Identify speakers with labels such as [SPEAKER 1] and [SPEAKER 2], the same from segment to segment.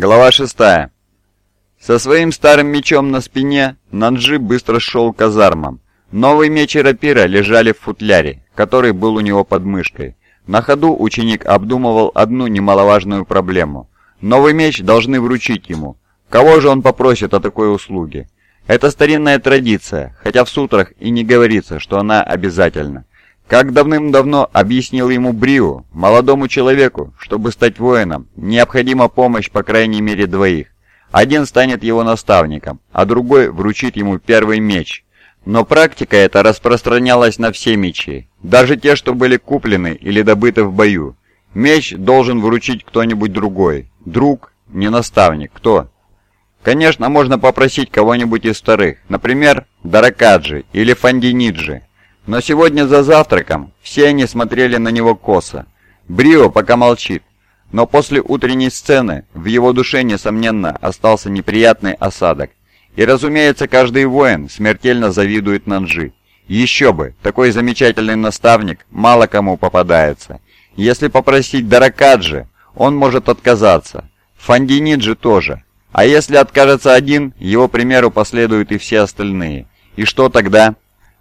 [SPEAKER 1] Глава 6. Со своим старым мечом на спине Нанджи быстро шел к казармам. Новый меч и рапира лежали в футляре, который был у него под мышкой. На ходу ученик обдумывал одну немаловажную проблему. Новый меч должны вручить ему. Кого же он попросит о такой услуге? Это старинная традиция, хотя в сутрах и не говорится, что она обязательна. Как давным-давно объяснил ему Брио, молодому человеку, чтобы стать воином, необходима помощь по крайней мере двоих. Один станет его наставником, а другой вручит ему первый меч. Но практика эта распространялась на все мечи, даже те, что были куплены или добыты в бою. Меч должен вручить кто-нибудь другой. Друг, не наставник, кто? Конечно, можно попросить кого-нибудь из старых, например, Даракаджи или Фандиниджи, но сегодня за завтраком все они смотрели на него косо. Брио пока молчит, но после утренней сцены в его душе, несомненно, остался неприятный осадок. И, разумеется, каждый воин смертельно завидует Нанжи. Еще бы, такой замечательный наставник мало кому попадается. Если попросить Даракаджи, он может отказаться. Фандиниджи тоже. А если откажется один, его примеру последуют и все остальные. И что тогда?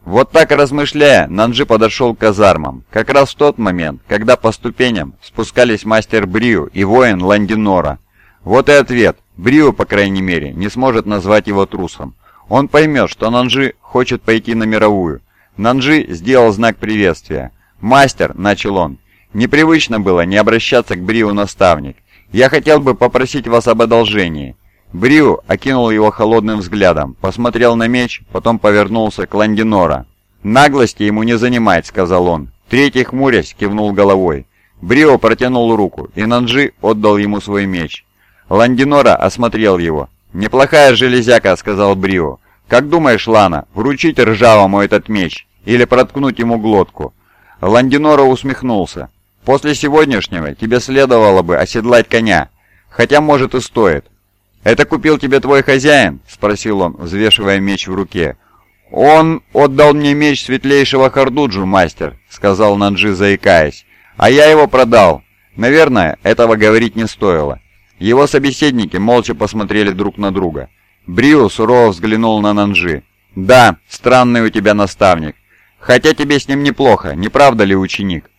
[SPEAKER 1] Вот так размышляя, Нанджи подошел к казармам, как раз в тот момент, когда по ступеням спускались мастер Бриу и воин Ландинора. Вот и ответ. Бриу, по крайней мере, не сможет назвать его трусом. Он поймет, что Нанджи хочет пойти на мировую. Нанджи сделал знак приветствия. «Мастер», — начал он, — «непривычно было не обращаться к Бриу наставник. Я хотел бы попросить вас об одолжении». Бриу окинул его холодным взглядом, посмотрел на меч, потом повернулся к Ландинора. «Наглости ему не занимать», — сказал он. Третий, хмурясь, кивнул головой. Брио протянул руку, и Нанджи отдал ему свой меч. Ландинора осмотрел его. «Неплохая железяка», — сказал Брио. «Как думаешь, Лана, вручить ржавому этот меч или проткнуть ему глотку?» Ландинора усмехнулся. «После сегодняшнего тебе следовало бы оседлать коня, хотя, может, и стоит. «Это купил тебе твой хозяин?» — спросил он, взвешивая меч в руке. «Он отдал мне меч светлейшего Хардуджу, мастер», — сказал Нанджи, заикаясь. «А я его продал. Наверное, этого говорить не стоило». Его собеседники молча посмотрели друг на друга. Брио сурово взглянул на Нанджи. «Да, странный у тебя наставник. Хотя тебе с ним неплохо, не правда ли, ученик?»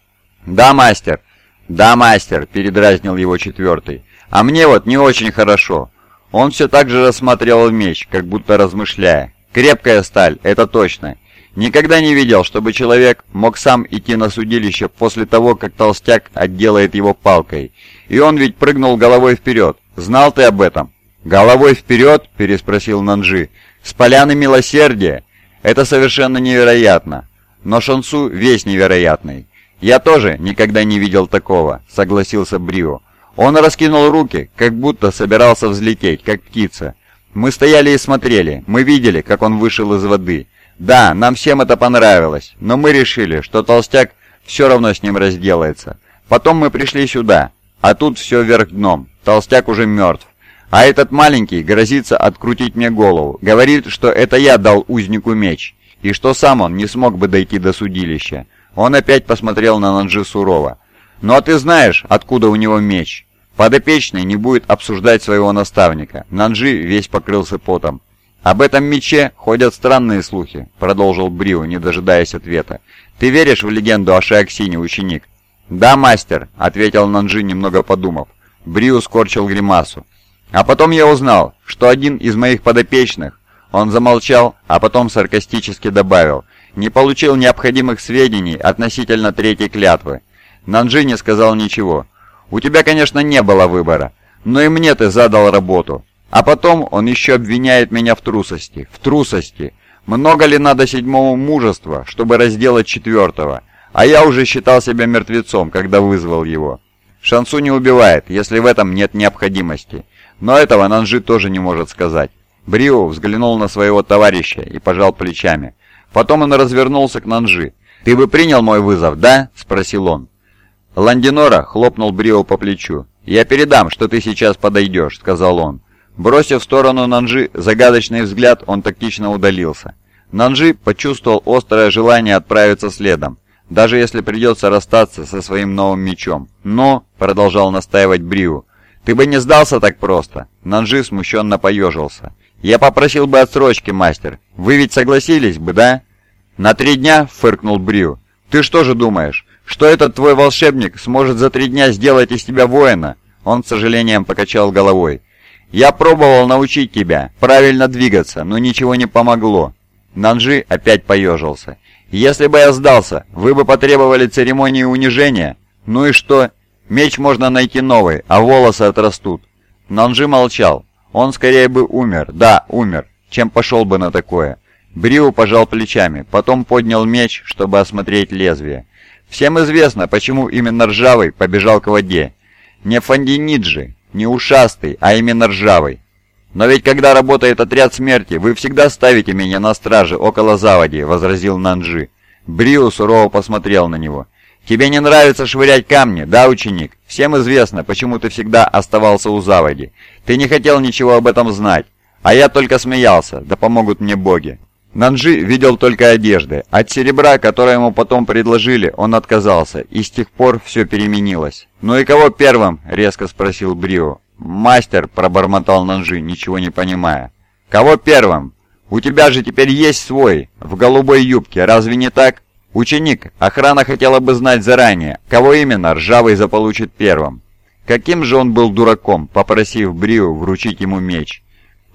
[SPEAKER 1] «Да, мастер». «Да, мастер», — передразнил его четвертый. «А мне вот не очень хорошо. Он все так же рассматривал меч, как будто размышляя. «Крепкая сталь, это точно. Никогда не видел, чтобы человек мог сам идти на судилище после того, как толстяк отделает его палкой. И он ведь прыгнул головой вперед. Знал ты об этом?» «Головой вперед?» – переспросил Нанжи. «С поляны милосердия? Это совершенно невероятно. Но Шансу весь невероятный. Я тоже никогда не видел такого», – согласился Брио. Он раскинул руки, как будто собирался взлететь, как птица. Мы стояли и смотрели, мы видели, как он вышел из воды. Да, нам всем это понравилось, но мы решили, что толстяк все равно с ним разделается. Потом мы пришли сюда, а тут все вверх дном, толстяк уже мертв. А этот маленький грозится открутить мне голову, говорит, что это я дал узнику меч, и что сам он не смог бы дойти до судилища. Он опять посмотрел на Нанджи сурово. «Ну а ты знаешь, откуда у него меч?» Подопечный не будет обсуждать своего наставника. Нанджи весь покрылся потом. «Об этом мече ходят странные слухи», — продолжил Брио, не дожидаясь ответа. «Ты веришь в легенду о Шиаксине, ученик?» «Да, мастер», — ответил Нанджи, немного подумав. Брио скорчил гримасу. «А потом я узнал, что один из моих подопечных...» Он замолчал, а потом саркастически добавил. «Не получил необходимых сведений относительно третьей клятвы». Нанджи не сказал ничего. У тебя, конечно, не было выбора, но и мне ты задал работу. А потом он еще обвиняет меня в трусости. В трусости. Много ли надо седьмого мужества, чтобы разделать четвертого? А я уже считал себя мертвецом, когда вызвал его. Шансу не убивает, если в этом нет необходимости. Но этого Нанжи тоже не может сказать. Брио взглянул на своего товарища и пожал плечами. Потом он развернулся к Нанжи. «Ты бы принял мой вызов, да?» – спросил он. Ландинора хлопнул Брио по плечу. «Я передам, что ты сейчас подойдешь», — сказал он. Бросив в сторону Нанжи загадочный взгляд, он тактично удалился. Нанжи почувствовал острое желание отправиться следом, даже если придется расстаться со своим новым мечом. «Но», — продолжал настаивать Брио, — Ты бы не сдался так просто!» Нанжи смущенно поежился. «Я попросил бы отсрочки, мастер. Вы ведь согласились бы, да?» «На три дня?» — фыркнул Брю. «Ты что же думаешь, что этот твой волшебник сможет за три дня сделать из тебя воина?» Он с сожалением покачал головой. «Я пробовал научить тебя правильно двигаться, но ничего не помогло». Нанжи опять поежился. «Если бы я сдался, вы бы потребовали церемонии унижения? Ну и что? Меч можно найти новый, а волосы отрастут». Нанжи молчал. Он скорее бы умер, да, умер, чем пошел бы на такое. Бриу пожал плечами, потом поднял меч, чтобы осмотреть лезвие. Всем известно, почему именно ржавый побежал к воде. Не Фандиниджи, не ушастый, а именно ржавый. «Но ведь когда работает отряд смерти, вы всегда ставите меня на страже около заводи», — возразил Нанджи. Бриу сурово посмотрел на него. «Тебе не нравится швырять камни, да, ученик? Всем известно, почему ты всегда оставался у заводи. Ты не хотел ничего об этом знать. А я только смеялся, да помогут мне боги». Нанжи видел только одежды. От серебра, которое ему потом предложили, он отказался, и с тех пор все переменилось. «Ну и кого первым?» — резко спросил Брио. «Мастер», — пробормотал Нанжи, ничего не понимая. «Кого первым? У тебя же теперь есть свой, в голубой юбке, разве не так?» «Ученик, охрана хотела бы знать заранее, кого именно Ржавый заполучит первым». Каким же он был дураком, попросив Брио вручить ему меч.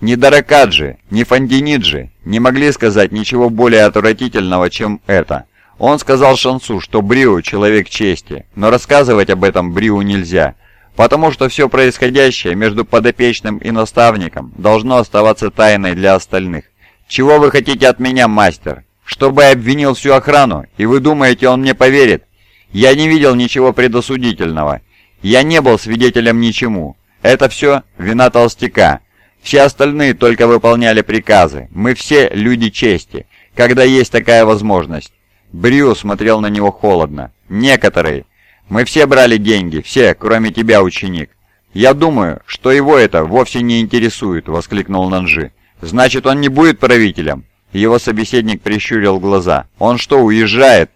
[SPEAKER 1] Ни Даракаджи, ни Фандиниджи не могли сказать ничего более отвратительного, чем это. Он сказал Шансу, что Брио – человек чести, но рассказывать об этом Бриу нельзя, потому что все происходящее между подопечным и наставником должно оставаться тайной для остальных. «Чего вы хотите от меня, мастер? Чтобы я обвинил всю охрану, и вы думаете, он мне поверит? Я не видел ничего предосудительного. Я не был свидетелем ничему. Это все вина толстяка. Все остальные только выполняли приказы. Мы все люди чести, когда есть такая возможность». Брю смотрел на него холодно. «Некоторые. Мы все брали деньги, все, кроме тебя, ученик. Я думаю, что его это вовсе не интересует», — воскликнул Нанжи. «Значит, он не будет правителем?» Его собеседник прищурил глаза. «Он что, уезжает?»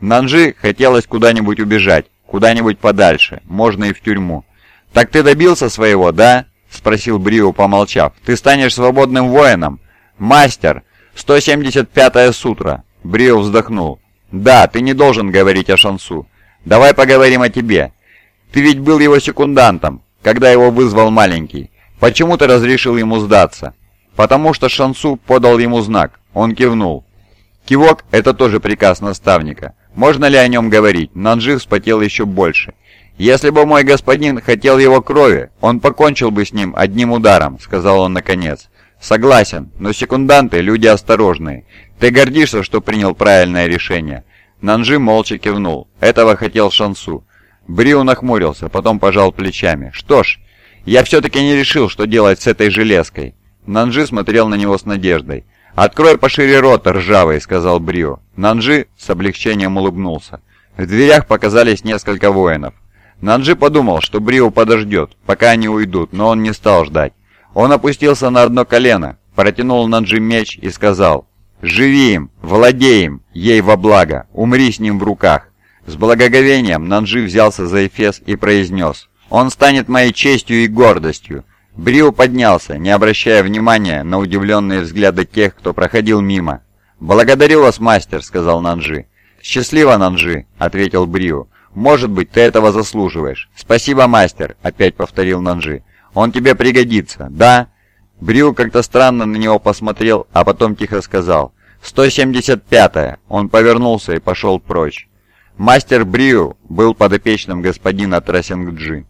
[SPEAKER 1] Нанжи хотелось куда-нибудь убежать, куда-нибудь подальше, можно и в тюрьму. «Так ты добился своего, да?» — спросил Брио, помолчав. «Ты станешь свободным воином?» «Мастер! 175-я сутра!» Брио вздохнул. «Да, ты не должен говорить о Шансу. Давай поговорим о тебе. Ты ведь был его секундантом, когда его вызвал маленький. Почему ты разрешил ему сдаться?» «Потому что Шансу подал ему знак». Он кивнул. Кивок — это тоже приказ наставника. Можно ли о нем говорить? Нанжи вспотел еще больше. «Если бы мой господин хотел его крови, он покончил бы с ним одним ударом», — сказал он наконец. «Согласен, но секунданты — люди осторожные. Ты гордишься, что принял правильное решение?» Нанжи молча кивнул. Этого хотел Шансу. Бриу нахмурился, потом пожал плечами. «Что ж, я все-таки не решил, что делать с этой железкой». Нанжи смотрел на него с надеждой. «Открой пошире рот, ржавый», — сказал Брио. Нанжи с облегчением улыбнулся. В дверях показались несколько воинов. Нанджи подумал, что Брио подождет, пока они уйдут, но он не стал ждать. Он опустился на одно колено, протянул Нанджи меч и сказал «Живи им, владей им, ей во благо, умри с ним в руках». С благоговением Нанджи взялся за Эфес и произнес «Он станет моей честью и гордостью». Брио поднялся, не обращая внимания на удивленные взгляды тех, кто проходил мимо. «Благодарю вас, мастер», — сказал Нанджи. «Счастливо, Нанджи», — ответил Брио. Может быть, ты этого заслуживаешь. Спасибо, мастер, опять повторил Нанжи. Он тебе пригодится, да? Брю как-то странно на него посмотрел, а потом тихо сказал. «175-я». Он повернулся и пошел прочь. Мастер Бриу был подопечным господина Трасингджи.